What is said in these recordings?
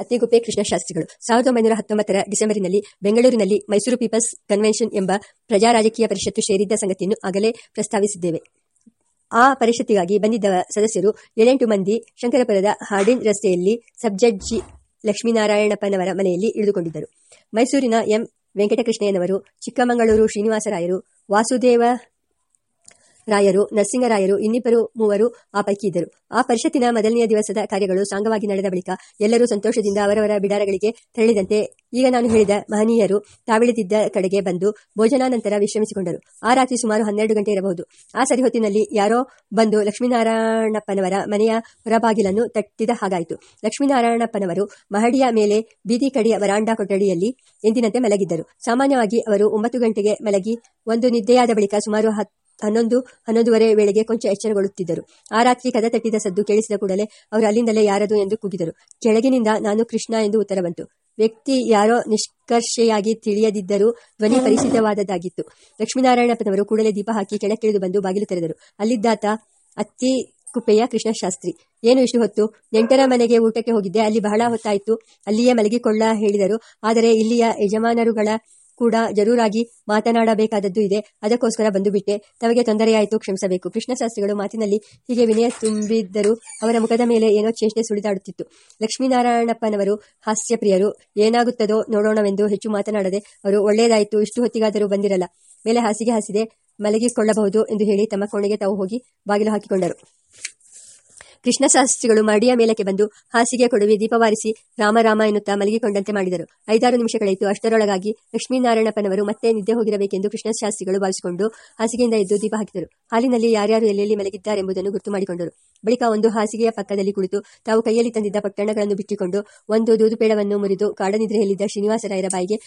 ಅತ್ತಿಗುಪ್ಪೆ ಕೃಷ್ಣಶಾಸ್ತ್ರಿಗಳು ಸಾವಿರದ ಒಂಬೈನೂರ ಹತ್ತೊಂಬತ್ತರ ಡಿಸೆಂಬರ್ನಲ್ಲಿ ಬೆಂಗಳೂರಿನಲ್ಲಿ ಮೈಸೂರು ಪೀಪಲ್ಸ್ ಕನ್ವೆನ್ಷನ್ ಎಂಬ ಪ್ರಜಾ ರಾಜಕೀಯ ಪರಿಷತ್ತು ಸೇರಿದ್ದ ಸಂಗತಿಯನ್ನು ಆಗಲೇ ಪ್ರಸ್ತಾವಿಸಿದ್ದೇವೆ. ಆ ಪರಿಷತ್ತಿಗಾಗಿ ಬಂದಿದ್ದ ಸದಸ್ಯರು ಏಳೆಂಟು ಮಂದಿ ಶಂಕರಪುರದ ಹಾರ್ಡಿನ್ ರಸ್ತೆಯಲ್ಲಿ ಸಬ್ಜಡ್ಜಿ ಲಕ್ಷ್ಮೀನಾರಾಯಣಪ್ಪನವರ ಮನೆಯಲ್ಲಿ ಇಳಿದುಕೊಂಡಿದ್ದರು. ಮೈಸೂರಿನ ಎಂ ವೆಂಕಟಕೃಷ್ಣಯ್ಯನವರು, ಚಿಕ್ಕಮಗಳೂರು ಶ್ರೀನಿವಾಸರಾಯರು, ವಾಸುದೇವ ರಾಯರು ನರಸಿಂಗರಾಯರು ಇನ್ನಿಬ್ಬರು ಮೂವರು ಆ ಪೈಕಿ ಇದ್ದರು. ಆ ಪರಿಷತ್ತಿನ ಮೊದಲನೆಯ ದಿವಸದ ಕಾರ್ಯಗಳು ಸಾಂಗವಾಗಿ ನಡೆದ ಬಳಿಕ ಎಲ್ಲರೂ ಸಂತೋಷದಿಂದ ಅವರವರ ಬಿಡಾರಗಳಿಗೆ ತೆರಳಿದಂತೆ ಈಗ ನಾನು ಹೇಳಿದ ಮಹನೀಯರು ತಾವಿಳಿದಿದ್ದ ಕಡೆಗೆ ಬಂದು ಭೋಜನಾನಂತರ ವಿಶ್ರಮಿಸಿಕೊಂಡರು. ಆ ರಾತ್ರಿ ಸುಮಾರು ಹನ್ನೆರಡು ಗಂಟೆ ಇರಬಹುದು. ಆ ಸರಿಹೊತ್ತಿನಲ್ಲಿ ಯಾರೋ ಬಂದು ಲಕ್ಷ್ಮೀನಾರಾಯಣಪ್ಪನವರ ಮನೆಯ ಹೊರಬಾಗಿಲನ್ನು ತಟ್ಟಿದ ಹಾಗಾಯಿತು. ಲಕ್ಷ್ಮೀನಾರಾಯಣಪ್ಪನವರು ಮಹಡಿಯ ಮೇಲೆ ಬೀದಿ ಕಡೆಯ ವರಾಂಡಾ ಕೊಠಡಿಯಲ್ಲಿ ಎಂದಿನಂತೆ ಮಲಗಿದ್ದರು. ಸಾಮಾನ್ಯವಾಗಿ ಅವರು ಒಂಬತ್ತು ಗಂಟೆಗೆ ಮಲಗಿ ಒಂದು ನಿದ್ದೆಯಾದ ಬಳಿಕ ಸುಮಾರು ಹತ್ತು ಹನ್ನೊಂದು, ಹನ್ನೊಂದುವರೆ ವೇಳೆಗೆ ಕೊಂಚ ಎಚ್ಚರಗೊಳ್ಳುತ್ತಿದ್ದರು. ಆ ರಾತ್ರಿ ಕದ ತಟ್ಟಿದ ಸದ್ದು ಕೇಳಿಸಿದ ಕೂಡಲೇ ಅವರು ಅಲ್ಲಿಂದಲೇ ಯಾರದು ಎಂದು ಕೂಗಿದರು. ಕೆಳಗಿನಿಂದ ನಾನು ಕೃಷ್ಣ ಎಂದು ಉತ್ತರ ಬಂತು. ವ್ಯಕ್ತಿ ಯಾರೋ ನಿಷ್ಕರ್ಷೆಯಾಗಿ ತಿಳಿಯದಿದ್ದರೂ ಧ್ವನಿ ಪರಿಚಿತವಾದದ್ದಾಗಿತ್ತು. ಲಕ್ಷ್ಮೀನಾರಾಯಣಪ್ಪನವರು ಕೂಡಲೇ ದೀಪ ಹಾಕಿ ಕೆಳಕ್ಕಿಳಿದು ಬಂದು ಬಾಗಿಲು ತೆರೆದರು. ಅಲ್ಲಿದ್ದಾತ ಅತ್ತಿ ಕುಪ್ಪೆಯ ಕೃಷ್ಣಶಾಸ್ತ್ರಿ. ಏನು ಇಷ್ಟು ಹೊತ್ತು? ನೆಂಟರ ಮನೆಗೆ ಊಟಕ್ಕೆ ಹೋಗಿದ್ದೆ. ಅಲ್ಲಿ ಬಹಳ ಹೊತ್ತಾಯಿತು. ಅಲ್ಲಿಯೇ ಮಲಗಿಕೊಳ್ಳ ಹೇಳಿದರು. ಆದರೆ ಇಲ್ಲಿಯ ಯಜಮಾನರುಗಳ ಕೂಡ ಜರೂರಾಗಿ ಮಾತನಾಡಬೇಕಾದದ್ದು ಇದೆ. ಅದಕ್ಕೋಸ್ಕರ ಬಂದು ಬಿಟ್ಟೆ ತಮಗೆ ತೊಂದರೆಯಾಯಿತು, ಕ್ಷಮಿಸಬೇಕು. ಕೃಷ್ಣಶಾಸ್ತ್ರಿಗಳು ಮಾತಿನಲ್ಲಿ ಹೀಗೆ ವಿನಯ ತುಂಬಿದ್ದರೂ ಅವರ ಮುಖದ ಮೇಲೆ ಏನೋ ಚೇಷ್ಟೆ ಸುಳಿದಾಡುತ್ತಿತ್ತು. ಲಕ್ಷ್ಮೀನಾರಾಯಣಪ್ಪನವರು, ಹಾಸ್ಯಪ್ರಿಯರು, ಏನಾಗುತ್ತದೋ ನೋಡೋಣವೆಂದು ಹೆಚ್ಚು ಮಾತನಾಡದೆ ಅವರು, ಒಳ್ಳೆಯದಾಯಿತು, ಇಷ್ಟು ಹೊತ್ತಿಗಾದರೂ ಬಂದಿರಲ್ಲ. ಮೇಲೆ ಹಾಸಿಗೆ ಹಾಸಿದೆ, ಮಲಗಿಕೊಳ್ಳಬಹುದು ಎಂದು ಹೇಳಿ ತಮ್ಮ ಕೋಣೆಗೆ ತಾವು ಹೋಗಿ ಬಾಗಿಲು ಹಾಕಿಕೊಂಡರು. ಕೃಷ್ಣಶಾಸ್ತ್ರಿಗಳು ಮಡಿಯ ಮೇಲಕ್ಕೆ ಬಂದು ಹಾಸಿಗೆ ಕೊಡುವೆ ದೀಪವಾರಿಸಿ ರಾಮರಾಮ ಎನ್ನುತ್ತಾ ಮಲಗಿಕೊಂಡಂತೆ ಮಾಡಿದರು. ಐದಾರು ನಿಮಿಷಗಳಾಯಿತು. ಅಷ್ಟರೊಳಗಾಗಿ ಲಕ್ಷ್ಮೀನಾರಾಯಣಪ್ಪನವರು ಮತ್ತೆ ನಿದ್ದೆ ಹೋಗಿರಬೇಕೆಂದು ಕೃಷ್ಣಶಾಸ್ತ್ರಿಗಳು ಭಾವಿಸಿಕೊಂಡು ಹಾಸಿಗೆಯಿಂದ ಎದ್ದು ದೀಪ ಹಾಕಿದರು. ಹಾಲಿನಲ್ಲಿ ಯಾರ್ಯಾರು ಎಲ್ಲೆಲ್ಲಿ ಮಲಗಿದ್ದಾರೆಂಬುದನ್ನು ಗುರುತು ಮಾಡಿಕೊಂಡರು. ಬಳಿಕ ಒಂದು ಹಾಸಿಗೆಯ ಪಕ್ಕದಲ್ಲಿ ಕುಳಿತು ತಾವು ಕೈಯಲ್ಲಿ ತಂದಿದ್ದ ಪಟ್ಟಣಗಳನ್ನು ಬಿಟ್ಟಿಕೊಂಡು ಒಂದು ದೂದುಪೇಡವನ್ನು ಮುರಿದು ಕಾಡನಿದ್ರೆಯಲ್ಲಿದ್ದ ಶ್ರೀನಿವಾಸರಾಯರ ಬಾಯಿಗೆ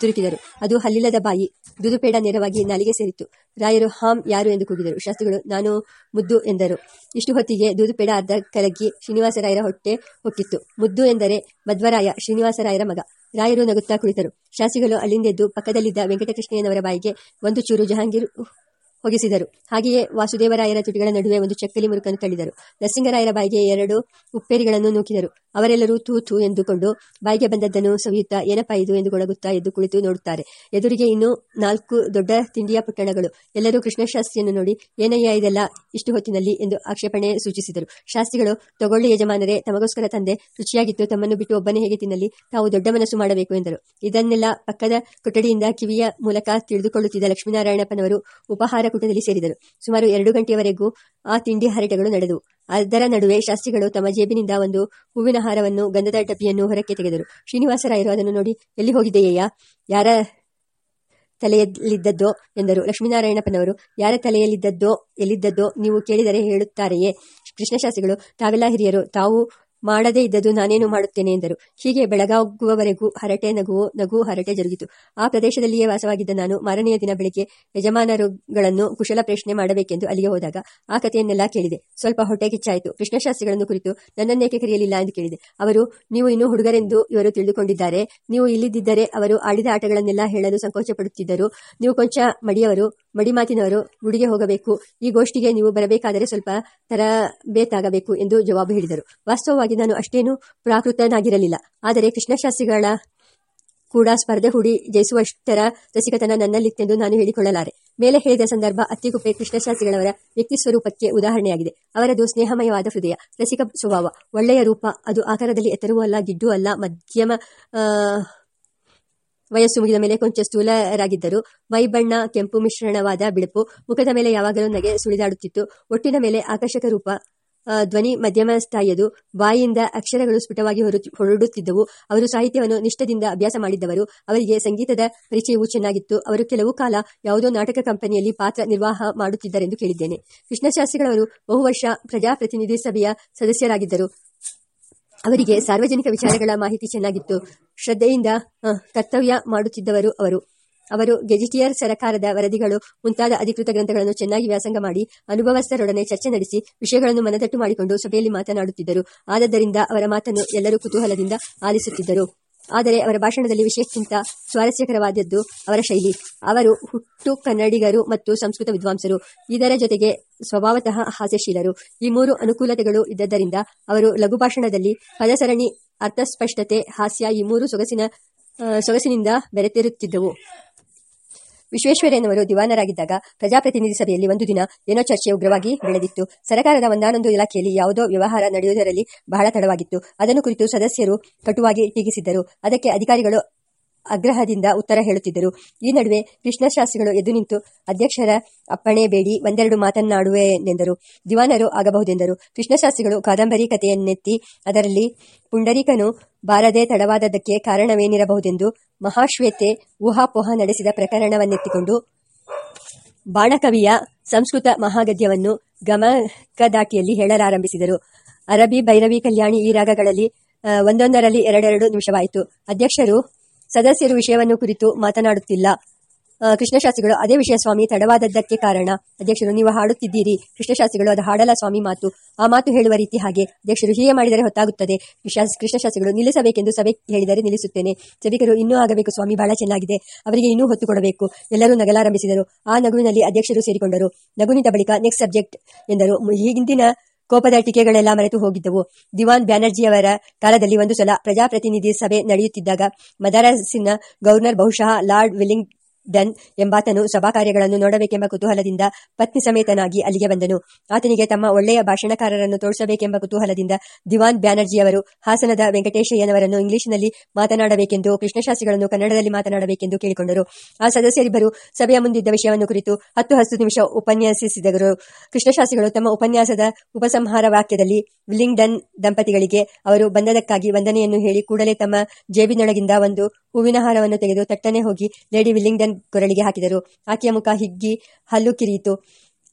ತುರುಕಿದರು. ಅದು ಹಲ್ಲಿಲ್ಲದ ಬಾಯಿ. ದುದುಪೇಡ ನೇರವಾಗಿ ನಾಲಿಗೆ ಸೇರಿತ್ತು. ರಾಯರು, ಹಾಂ, ಯಾರು? ಎಂದು ಕೂಗಿದರು. ಶಾಸ್ತ್ರಿಗಳು, ನಾನು ಮುದ್ದು ಎಂದರು. ಇಷ್ಟು ಹೊತ್ತಿಗೆ ದುದುಪೇಡ ಅರ್ಧ ಕಲಗಿ ಶ್ರೀನಿವಾಸರಾಯರ ಹೊಟ್ಟೆ ಹೊಕ್ಕಿತ್ತು. ಮುದ್ದು ಎಂದರೆ ಮಧ್ವರಾಯ ಶ್ರೀನಿವಾಸರಾಯರ ಮಗ. ರಾಯರು ನಗುತ್ತಾ ಕುಳಿತರು. ಶಾಸ್ತ್ರಿಗಳು ಅಲ್ಲಿಂದೆದ್ದು ಪಕ್ಕದಲ್ಲಿದ್ದ ವೆಂಕಟಕೃಷ್ಣಯ್ಯನವರ ಬಾಯಿಗೆ ಒಂದು ಚೂರು ಜಹಾಂಗೀರ್ ಹೊಗಿಸಿದರು. ಹಾಗೆಯೇ ವಾಸುದೇವರಾಯರ ತುಟಿಗಳ ನಡುವೆ ಒಂದು ಚಕ್ಕಲಿ ಮುರುಕನ್ನು ತಳ್ಳಿದರು. ನರಸಿಂಗರಾಯರ ಬಾಯಿಗೆ ಎರಡು ಉಪ್ಪೇರಿಗಳನ್ನು ನೂಕಿದರು. ಅವರೆಲ್ಲರೂ ತೂ ತೂ ಎಂದುಕೊಂಡು ಬಾಯಿಗೆ ಬಂದದ್ದನ್ನು ಸವಿಯುತ್ತಾ, ಏನಪ್ಪ ಇದು ಎಂದು ಗೊಳಗುತ್ತಾ ಎದ್ದು ಕುಳಿತು ನೋಡುತ್ತಾರೆ. ಎದುರಿಗೆ ಇನ್ನೂ ನಾಲ್ಕು ದೊಡ್ಡ ತಿಂಡಿಯ ಪುಟ್ಟಣಗಳು. ಎಲ್ಲರೂ ಕೃಷ್ಣಶಾಸ್ತ್ರಿಯನ್ನು ನೋಡಿ, ಏನಯ್ಯ ಇದೆಲ್ಲ ಇಷ್ಟು ಹೊತ್ತಿನಲ್ಲಿ ಎಂದು ಆಕ್ಷೇಪಣೆ ಸೂಚಿಸಿದರು. ಶಾಸ್ತ್ರಿಗಳು, ತಗೊಳ್ಳಿ ಯಜಮಾನರೇ, ತಮಗೋಸ್ಕರ ತಂದೆ ರುಚಿಯಾಗಿತ್ತು, ತಮ್ಮನ್ನು ಬಿಟ್ಟು ಒಬ್ಬನೇ ಹೇಗೆ ತಿನ್ನಲಿ? ತಾವು ದೊಡ್ಡ ಮನಸ್ಸು ಮಾಡಬೇಕು ಎಂದರು. ಇದನ್ನೆಲ್ಲ ಪಕ್ಕದ ಕೊಠಡಿಯಿಂದ ಕಿವಿಯ ಮೂಲಕ ತಿಳಿದುಕೊಳ್ಳುತ್ತಿದ್ದ ಲಕ್ಷ್ಮೀನಾರಾಯಣಪ್ಪನವರು ಉಪಹಾರ ಕೂಟದಲ್ಲಿ ಸೇರಿದರು. ಸುಮಾರು ಎರಡು ಗಂಟೆಯವರೆಗೂ ಆ ತಿಂಡಿ ಹರಟೆಗಳು ನಡೆದವು. ಅದರ ನಡುವೆ ಶಾಸ್ತ್ರಿಗಳು ತಮ್ಮ ಜೇಬಿನಿಂದ ಒಂದು ಹೂವಿನ ಹಾರವನ್ನು ಗಂಧದ ಟಪ್ಪಿಯನ್ನು ಹೊರಕ್ಕೆ ತೆಗೆದರು. ಶ್ರೀನಿವಾಸರಾಯರು ಅದನ್ನು ನೋಡಿ, ಎಲ್ಲಿ ಹೋಗಿದೆಯಯ್ಯ ಯಾರ ತಲೆಯಲ್ಲಿದ್ದದ್ದೋ? ಎಂದರು. ಲಕ್ಷ್ಮೀನಾರಾಯಣಪ್ಪನವರು, ಯಾರ ತಲೆಯಲ್ಲಿದ್ದದ್ದೋ, ಎಲ್ಲಿದ್ದದ್ದೋ ನೀವು ಕೇಳಿದರೆ ಹೇಳುತ್ತಾರೆಯೇ? ಕೃಷ್ಣಶಾಸ್ತ್ರಿಗಳು, ತಾವೆಲ್ಲ ಹಿರಿಯರು, ತಾವು ಮಾಡದೇ ಇದ್ದದ್ದು ನಾನೇನು ಮಾಡುತ್ತೇನೆ ಎಂದರು. ಹೀಗೆ ಬೆಳಗಾಗುವವರೆಗೂ ಹರಟೆ ನಗುವು ನಗು ಹರಟೆ ಜರುಗಿತು. ಆ ಪ್ರದೇಶದಲ್ಲಿಯೇ ವಾಸವಾಗಿದ್ದ ನಾನು ಮಾರನೆಯ ದಿನ ಬೆಳಿಗ್ಗೆ ಯಜಮಾನರುಗಳನ್ನು ಕುಶಲ ಪ್ರಶ್ನೆ ಮಾಡಬೇಕೆಂದು ಅಲ್ಲಿಗೆ ಹೋದಾಗ ಆ ಕಥೆಯನ್ನೆಲ್ಲ ಕೇಳಿದೆ. ಸ್ವಲ್ಪ ಹೊಟ್ಟೆ ಕಿಚ್ಚಾಯಿತು ಕೃಷ್ಣಶಾಸ್ತ್ರಿಗಳನ್ನು ಕುರಿತು ನನ್ನನ್ನೇಕೆ ಕರೆಯಲಿಲ್ಲ ಎಂದು ಕೇಳಿದೆ. ಅವರು, ನೀವು ಇನ್ನೂ ಹುಡುಗರೆಂದು ಇವರು ತಿಳಿದುಕೊಂಡಿದ್ದಾರೆ. ನೀವು ಇಲ್ಲಿದ್ದರೆ ಅವರು ಆಡಿದ ಆಟಗಳನ್ನೆಲ್ಲ ಹೇಳಲು ಸಂಕೋಚ ಪಡುತ್ತಿದ್ದರು ನೀವು ಕೊಂಚ ಮಡಿಯವರು, ಮಡಿಮಾತಿನವರು ಗುಡಿಗೆ ಹೋಗಬೇಕು. ಈ ಗೋಷ್ಠಿಗೆ ನೀವು ಬರಬೇಕಾದರೆ ಸ್ವಲ್ಪ ತರಬೇತಾಗಬೇಕು ಎಂದು ಜವಾಬು ಹೇಳಿದರು. ವಾಸ್ತವವಾಗಿ ನಾನು ಅಷ್ಟೇನು ಪ್ರಾಕೃತನಾಗಿರಲಿಲ್ಲ. ಆದರೆ ಕೃಷ್ಣಶಾಸ್ತ್ರಿಗಳ ಕೂಡ ಸ್ಪರ್ಧೆ ಹೂಡಿ ಜಯಿಸುವಷ್ಟರ ರಸಿಕತನ ನನ್ನಲ್ಲಿತ್ತೆಂದು ನಾನು ಹೇಳಿಕೊಳ್ಳಲಾರೆ. ಮೇಲೆ ಹೇಳಿದ ಸಂದರ್ಭ ಅತ್ತಿಗುಪ್ಪೆ ಕೃಷ್ಣಶಾಸ್ತ್ರಿಗಳವರ ವ್ಯಕ್ತಿ ಸ್ವರೂಪಕ್ಕೆ ಉದಾಹರಣೆಯಾಗಿದೆ. ಅವರದು ಸ್ನೇಹಮಯವಾದ ಹೃದಯ, ರಸಿಕ ಸ್ವಭಾವ, ಒಳ್ಳೆಯ ರೂಪ, ಅದು ಆಕಾರದಲ್ಲಿ ಎತ್ತರವೂ ಅಲ್ಲ, ಗಿಡ್ಡೂ ಅಲ್ಲ, ಮಧ್ಯಮ ವಯಸ್ಸು ಮುಗಿದ ಮೇಲೆ ಕೊಂಚ ಸ್ಥೂಲರಾಗಿದ್ದರು. ಮೈಬಣ್ಣ ಕೆಂಪು ಮಿಶ್ರಣವಾದ ಬಿಳುಪು, ಮುಖದ ಮೇಲೆ ಯಾವಾಗಲೂ ನಗೆ ಸುಳಿದಾಡುತ್ತಿತ್ತು. ಒಟ್ಟಿನ ಮೇಲೆ ಆಕರ್ಷಕ ರೂಪ ಧ್ವನಿ ಮಧ್ಯಮ ಸ್ಥಾಯಿಯದು ಬಾಯಿಯಿಂದ ಅಕ್ಷರಗಳು ಸ್ಫುಟವಾಗಿ ಹೊರಡುತ್ತಿದ್ದವು. ಅವರು ಸಾಹಿತ್ಯವನ್ನು ನಿಷ್ಠದಿಂದ ಅಭ್ಯಾಸ ಮಾಡಿದ್ದವರು. ಅವರಿಗೆ ಸಂಗೀತದ ಪರಿಚಯವೂ ಚೆನ್ನಾಗಿತ್ತು. ಅವರು ಕೆಲವು ಕಾಲ ಯಾವುದೋ ನಾಟಕ ಕಂಪನಿಯಲ್ಲಿ ಪಾತ್ರ ನಿರ್ವಾಹ ಮಾಡುತ್ತಿದ್ದರೆಂದು ಕೇಳಿದ್ದೇನೆ. ಕೃಷ್ಣಶಾಸ್ತ್ರಿಗಳವರು ಬಹು ವರ್ಷ ಪ್ರಜಾಪ್ರತಿನಿಧಿ ಸಭೆಯ ಸದಸ್ಯರಾಗಿದ್ದರು. ಅವರಿಗೆ ಸಾರ್ವಜನಿಕ ವಿಚಾರಗಳ ಮಾಹಿತಿ ಚೆನ್ನಾಗಿತ್ತು. ಶ್ರದ್ಧೆಯಿಂದ ಕರ್ತವ್ಯ ಮಾಡುತ್ತಿದ್ದವರು ಅವರು. ಅವರು ಗೆಜಿಟಿಯರ್ ಸರಕಾರದ ವರದಿಗಳು ಮುಂತಾದ ಅಧಿಕೃತ ಗ್ರಂಥಗಳನ್ನು ಚೆನ್ನಾಗಿ ವ್ಯಾಸಂಗ ಮಾಡಿ ಅನುಭವಸ್ಥರೊಡನೆ ಚರ್ಚೆ ನಡೆಸಿ ವಿಷಯಗಳನ್ನು ಮನದಟ್ಟು ಮಾಡಿಕೊಂಡು ಸಭೆಯಲ್ಲಿ ಮಾತನಾಡುತ್ತಿದ್ದರು. ಆದ್ದರಿಂದ ಅವರ ಮಾತನ್ನು ಎಲ್ಲರೂ ಕುತೂಹಲದಿಂದ ಆಲಿಸುತ್ತಿದ್ದರು. ಆದರೆ ಅವರ ಭಾಷಣದಲ್ಲಿ ವಿಷಯಕ್ಕಿಂತ ಸ್ವಾರಸ್ಯಕರವಾದದ್ದು ಅವರ ಶೈಲಿ. ಅವರು ಹುಟ್ಟು ಕನ್ನಡಿಗರು ಮತ್ತು ಸಂಸ್ಕೃತ ವಿದ್ವಾಂಸರು. ಇದರ ಜೊತೆಗೆ ಸ್ವಭಾವತಃ ಹಾಸ್ಯಶೀಲರು. ಈ ಮೂರು ಅನುಕೂಲತೆಗಳು ಇದ್ದದ್ದರಿಂದ ಅವರು ಲಘು ಭಾಷಣದಲ್ಲಿ ಪದಸರಣಿ ಅರ್ಥಸ್ಪಷ್ಟತೆ, ಹಾಸ್ಯ ಈ ಮೂರು ಸೊಗಸಿನ ಸೊಗಸಿನಿಂದ ಬೆರೆತಿರುತ್ತಿದ್ದವು. ವಿಶ್ವೇಶ್ವರಯ್ಯನವರು ದಿವಾನರಾಗಿದ್ದಾಗ ಪ್ರಜಾಪ್ರತಿನಿಧಿ ಸಭೆಯಲ್ಲಿ ಒಂದು ದಿನ ಏನೋ ಚರ್ಚೆ ಉಗ್ರವಾಗಿ ಬೆಳೆದಿತ್ತು. ಸರ್ಕಾರದ ಒಂದಾನೊಂದು ಇಲಾಖೆಯಲ್ಲಿ ಯಾವುದೋ ವ್ಯವಹಾರ ನಡೆಯುವುದರಲ್ಲಿ ಬಹಳ ತಡವಾಗಿತ್ತು. ಅದನ್ನು ಕುರಿತು ಸದಸ್ಯರು ಕಟುವಾಗಿ ಟೀಕಿಸಿದ್ದರು. ಅದಕ್ಕೆ ಅಧಿಕಾರಿಗಳು ಆಗ್ರಹದಿಂದ ಉತ್ತರ ಹೇಳುತ್ತಿದ್ದರು. ಈ ನಡುವೆ ಕೃಷ್ಣಶಾಸ್ತ್ರಿಗಳು ಎದ್ದು ನಿಂತು, ಅಧ್ಯಕ್ಷರ ಅಪ್ಪಣೆ ಬೇಡಿ, ಒಂದೆರಡು ಮಾತನ್ನಾಡುವೆನೆಂದರು ದಿವಾನರು ಆಗಬಹುದೆಂದರು. ಕೃಷ್ಣಶಾಸ್ತ್ರಿಗಳು ಕಾದಂಬರಿ ಕಥೆಯನ್ನೆತ್ತಿ, ಅದರಲ್ಲಿ ಪುಂಡರೀಕನು ಬಾರದೆ ತಡವಾದದ್ದಕ್ಕೆ ಕಾರಣವೇನಿರಬಹುದೆಂದು ಮಹಾಶ್ವೇತೆ ಊಹಾಪೋಹ ನಡೆಸಿದ ಪ್ರಕರಣವನ್ನೆತ್ತಿಕೊಂಡು ಬಾಣಕವಿಯ ಸಂಸ್ಕೃತ ಮಹಾಗದ್ಯವನ್ನು ಗಮಕದಾಟಿಯಲ್ಲಿ ಹೇಳಲಾರಂಭಿಸಿದರು. ಅರಬಿ ಭೈರವಿ ಕಲ್ಯಾಣಿ ಈ ರಾಗಗಳಲ್ಲಿ ಒಂದೊಂದರಲ್ಲಿ ಎರಡೆರಡು ನಿಮಿಷವಾಯಿತು. ಅಧ್ಯಕ್ಷರು, ಸದಸ್ಯರು ವಿಷಯವನ್ನು ಕುರಿತು ಮಾತನಾಡುತ್ತಿಲ್ಲ. ಕೃಷ್ಣಶಾಸ್ತ್ರಿಗಳು ಅದೇ ವಿಷಯ ಸ್ವಾಮಿ ತಡವಾದದ್ದಕ್ಕೆ ಕಾರಣ. ಅಧ್ಯಕ್ಷರು, ನೀವು ಹಾಡುತ್ತಿದ್ದೀರಿ. ಕೃಷ್ಣಶಾಸ್ತ್ರಿಗಳು ಅದು ಹಾಡಲ ಸ್ವಾಮಿ ಮಾತು. ಆ ಮಾತು ಹೇಳುವ ರೀತಿ ಹಾಗೆ. ಅಧ್ಯಕ್ಷರು ಹೀಗೆ ಮಾಡಿದರೆ ಹೊತ್ತಾಗುತ್ತದೆ. ಕೃಷ್ಣ- ಕೃಷ್ಣಶಾಸ್ತ್ರಿಗಳು ನಿಲ್ಲಿಸಬೇಕೆಂದು ಸಭೆ ಹೇಳಿದರೆ ನಿಲ್ಲಿಸುತ್ತೇನೆ. ಸಭಿಕರು ಇನ್ನೂ ಆಗಬೇಕು ಸ್ವಾಮಿ, ಬಹಳ ಚೆನ್ನಾಗಿದೆ. ಅವರಿಗೆ ಇನ್ನೂ ಹೊತ್ತು ಕೊಡಬೇಕು. ಎಲ್ಲರೂ ನಗಲಾರಂಭಿಸಿದರು. ಆ ನಗುವಿನಲ್ಲಿ ಅಧ್ಯಕ್ಷರು ಸೇರಿಕೊಂಡರು. ನಗುನಿದ ಬಳಿಕ ನೆಕ್ಸ್ಟ್ ಸಬ್ಜೆಕ್ಟ್ ಎಂದರು. ಹಿಂದಿನ ಕೋಪದ ಟೀಕೆಗಳೆಲ್ಲ ಮರೆತು ಹೋಗಿದ್ದವು. ದಿವಾನ್ ಬ್ಯಾನರ್ಜಿಯವರ ಕಾಲದಲ್ಲಿ ಒಂದು ಸಲ ಪ್ರಜಾಪ್ರತಿನಿಧಿ ಸಭೆ ನಡೆಯುತ್ತಿದ್ದಾಗ ಮದರಾಸಿನ ಗವರ್ನರ್ ಬಹುಶಃ ಲಾರ್ಡ್ ವಿಲ್ಲಿಂಗ್ ಡನ್ ಎಂಬಾತನು ಸಭಾ ಕಾರ್ಯಗಳನ್ನು ನೋಡಬೇಕೆಂಬ ಕುತೂಹಲದಿಂದ ಪತ್ನಿ ಸಮೇತನಾಗಿ ಅಲ್ಲಿಗೆ ಬಂದನು. ಆತನಿಗೆ ತಮ್ಮ ಒಳ್ಳೆಯ ಭಾಷಣಕಾರರನ್ನು ತೋರಿಸಬೇಕೆಂಬ ಕುತೂಹಲದಿಂದ ದಿವಾನ್ ಬ್ಯಾನರ್ಜಿಯವರು ಹಾಸನದ ವೆಂಕಟೇಶಯ್ಯನವರನ್ನು ಇಂಗ್ಲಿಷ್ನಲ್ಲಿ ಮಾತನಾಡಬೇಕೆಂದು, ಕೃಷ್ಣಶಾಸ್ತ್ರಿಗಳನ್ನು ಕನ್ನಡದಲ್ಲಿ ಮಾತನಾಡಬೇಕೆಂದು ಕೇಳಿಕೊಂಡರು. ಆ ಸದಸ್ಯರಿಬ್ಬರು ಸಭೆಯ ಮುಂದಿದ್ದ ವಿಷಯವನ್ನು ಕುರಿತು ಹತ್ತು ಹತ್ತು ನಿಮಿಷ ಉಪನ್ಯಾಸಿಸಿದರು. ಕೃಷ್ಣಶಾಸ್ತ್ರಿಗಳು ತಮ್ಮ ಉಪನ್ಯಾಸದ ಉಪಸಂಹಾರ ವಾಕ್ಯದಲ್ಲಿ ವಿಲ್ಲಿಂಗ್ಡನ್ ದಂಪತಿಗಳಿಗೆ ಅವರು ಬಂದದಕ್ಕಾಗಿ ವಂದನೆಯನ್ನು ಹೇಳಿ ಕೂಡಲೇ ತಮ್ಮ ಜೇಬಿನೊಳಗಿಂದ ಒಂದು ಹೂವಿನ ಹಾರವನ್ನು ತೆಗೆದು ತಟ್ಟನೆ ಹೋಗಿ ಲೇಡಿ ವಿಲ್ಲಿಂಗ್ಡನ್ ಕೊರಳಿಗೆ ಹಾಕಿದರು. ಆಕೆಯ ಮುಖ ಹಿಗ್ಗಿ ಹಲ್ಲು ಕಿರಿಯಿತು.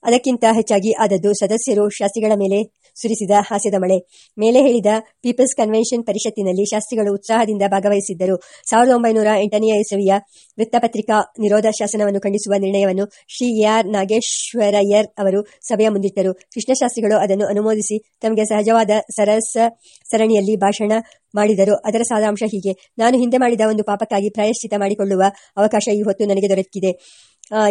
ಅದಕ್ಕಿಂತ ಹೆಚ್ಚಾಗಿ ಆದದ್ದು ಸದಸ್ಯರು ಶಾಸ್ತ್ರಿಗಳ ಮೇಲೆ ಸುರಿಸಿದ ಹಾಸ್ಯದ ಮಳೆ. ಮೇಲೆ ಹೇಳಿದ ಪೀಪಲ್ಸ್ ಕನ್ವೆನ್ಷನ್ ಪರಿಷತ್ತಿನಲ್ಲಿ ಶಾಸ್ತ್ರಿಗಳು ಉತ್ಸಾಹದಿಂದ ಭಾಗವಹಿಸಿದ್ದರು. ಸಾವಿರದ ಒಂಬೈನೂರ ಎಂಟನೆಯ ಇಸವಿಯ ವೃತ್ತಪತ್ರಿಕಾ ನಿರೋಧ ಶಾಸನವನ್ನು ಖಂಡಿಸುವ ನಿರ್ಣಯವನ್ನು ಶ್ರೀ ಆರ್ ನಾಗೇಶ್ವರಯ್ಯರ್ ಅವರು ಸಭೆಯ ಮುಂದಿಟ್ಟರು. ಕೃಷ್ಣಶಾಸ್ತ್ರಿಗಳು ಅದನ್ನು ಅನುಮೋದಿಸಿ ತಮಗೆ ಸಹಜವಾದ ಸರಸ ಸರಣಿಯಲ್ಲಿ ಭಾಷಣ ಮಾಡಿದರು. ಅದರ ಸಾರಾಂಶ ಹೀಗೆ. ನಾನು ಹಿಂದೆ ಮಾಡಿದ ಒಂದು ಪಾಪಕ್ಕಾಗಿ ಪ್ರಾಯಶ್ಚಿತ ಮಾಡಿಕೊಳ್ಳುವ ಅವಕಾಶ ಈ ಹೊತ್ತು ನನಗೆ ದೊರಕಿದೆ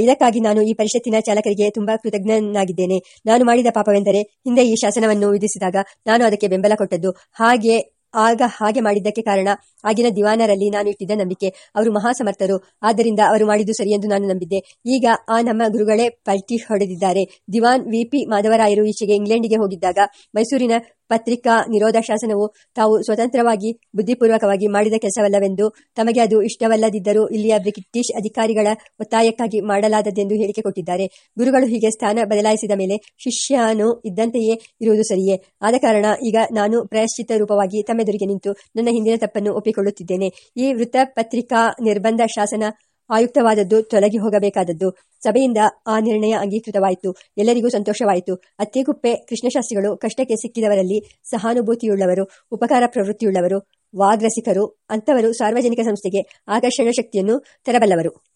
ಇದಕ್ಕಾಗಿ ನಾನು ಈ ಪರಿಷತ್ತಿನ ಚಾಲಕರಿಗೆ ತುಂಬಾ ಕೃತಜ್ಞನಾಗಿದ್ದೇನೆ. ನಾನು ಮಾಡಿದ ಪಾಪವೆಂದರೆ ಹಿಂದೆ ಈ ಶಾಸನವನ್ನು ವಿಧಿಸಿದಾಗ ನಾನು ಅದಕ್ಕೆ ಬೆಂಬಲ ಕೊಟ್ಟದ್ದು. ಹಾಗೆ, ಆಗ ಹಾಗೆ ಮಾಡಿದ್ದಕ್ಕೆ ಕಾರಣ ಆಗಿನ ದಿವಾನರಲ್ಲಿ ನಾನು ಇಟ್ಟಿದ್ದ ನಂಬಿಕೆ. ಅವರು ಮಹಾಸಮರ್ಥರು. ಆದ್ದರಿಂದ ಅವರು ಮಾಡಿದ್ದು ಸರಿಯೆಂದು ನಾನು ನಂಬಿದ್ದೆ. ಈಗ ಆ ನಮ್ಮ ಗುರುಗಳೇ ಪಲ್ಟಿ ಹೊಡೆದಿದ್ದಾರೆ. ದಿವಾನ್ ವಿಪಿ ಮಾಧವರಾಯರು ಈಚೆಗೆ ಇಂಗ್ಲೆಂಡಿಗೆ ಹೋಗಿದ್ದಾಗ ಮೈಸೂರಿನ ಪತ್ರಿಕಾ ನಿರೋಧ ಶಾಸನವು ತಾವು ಸ್ವತಂತ್ರವಾಗಿ, ಬುದ್ಧಿಪೂರ್ವಕವಾಗಿ ಮಾಡಿದ ಕೆಲಸವಲ್ಲವೆಂದು ತಮಗೆ ಅದು ಇಷ್ಟವಲ್ಲದಿದ್ದರೂ ಇಲ್ಲಿಯ ಬ್ರಿಟಿಷ್ ಅಧಿಕಾರಿಗಳ ಒತ್ತಾಯಕ್ಕಾಗಿ ಮಾಡಲಾದದ್ದೆಂದು ಹೇಳಿಕೆ ಕೊಟ್ಟಿದ್ದಾರೆ. ಗುರುಗಳು ಹೀಗೆ ಸ್ಥಾನ ಬದಲಾಯಿಸಿದ ಮೇಲೆ ಶಿಷ್ಯನು ಇದ್ದಂತೆಯೇ ಇರುವುದು ಸರಿಯೇ. ಆದ ಕಾರಣ ಈಗ ನಾನು ಪ್ರಯಶ್ಚಿತ ರೂಪವಾಗಿ ತಮ್ಮೆದುರಿಗೆ ನಿಂತು ನನ್ನ ಹಿಂದಿನ ತಪ್ಪನ್ನು ಒಪ್ಪಿಕೊಳ್ಳುತ್ತಿದ್ದೇನೆ. ಈ ವೃತ್ತಪತ್ರಿಕಾ ನಿರ್ಬಂಧ ಶಾಸನ ಆಯುಕ್ತವಾದದ್ದು, ತೊಲಗಿ ಹೋಗಬೇಕಾದದ್ದು. ಸಭೆಯಿಂದ ಆ ನಿರ್ಣಯ ಅಂಗೀಕೃತವಾಯಿತು. ಎಲ್ಲರಿಗೂ ಸಂತೋಷವಾಯಿತು. ಅತ್ತಿಗುಪ್ಪೆ ಕೃಷ್ಣಶಾಸ್ತ್ರಿಗಳು ಕಷ್ಟಕ್ಕೆ ಸಿಕ್ಕಿದವರಲ್ಲಿ ಸಹಾನುಭೂತಿಯುಳ್ಳವರು, ಉಪಕಾರ ಪ್ರವೃತ್ತಿಯುಳ್ಳವರು, ವಾಗ್ರಸಿಕರು, ಅಂಥವರು ಸಾರ್ವಜನಿಕ ಸಂಸ್ಥೆಗೆ ಆಕರ್ಷಣ ಶಕ್ತಿಯನ್ನು ತರಬಲ್ಲವರು.